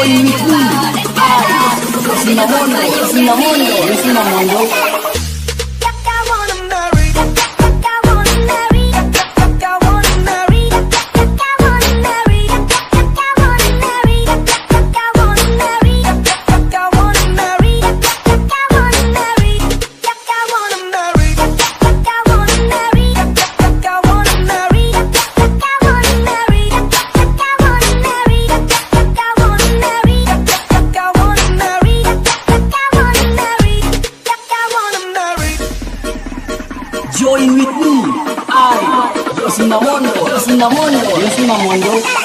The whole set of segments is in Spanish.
Join with me. I, Sinamondo, Sinamondo, Sinamondo. Sinamondo, Sinamondo.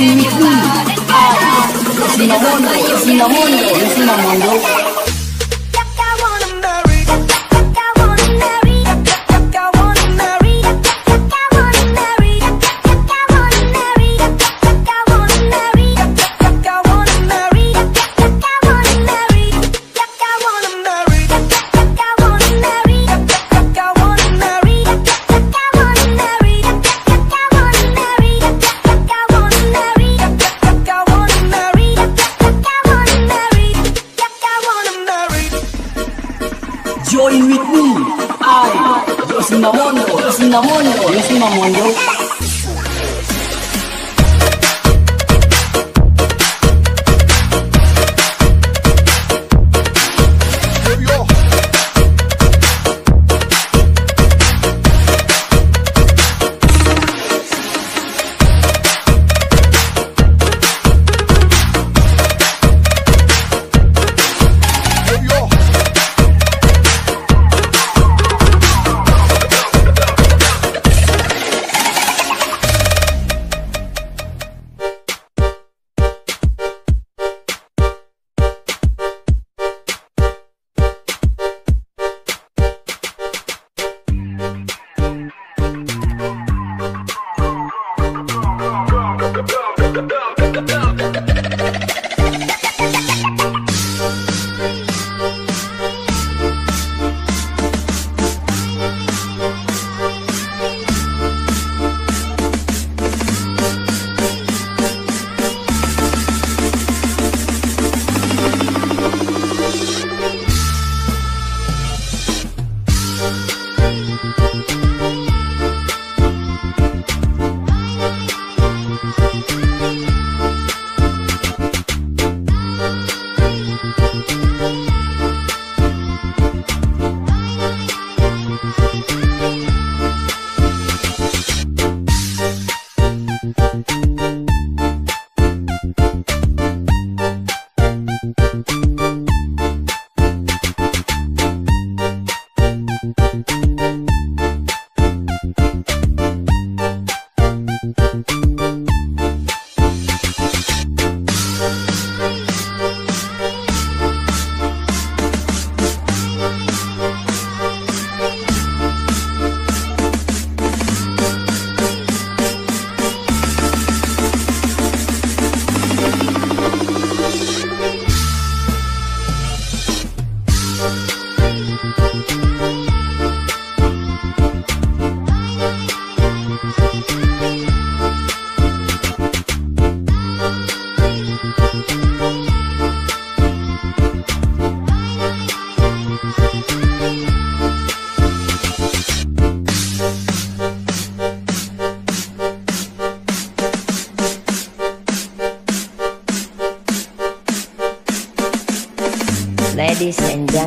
Join with me. I, Sinamondo, Sinamondo, Sinamondo. Join with me. I, Sinamondo, Sinamondo, Sinamondo. Ladies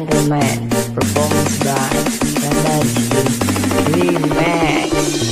Gentleman, performance by The max.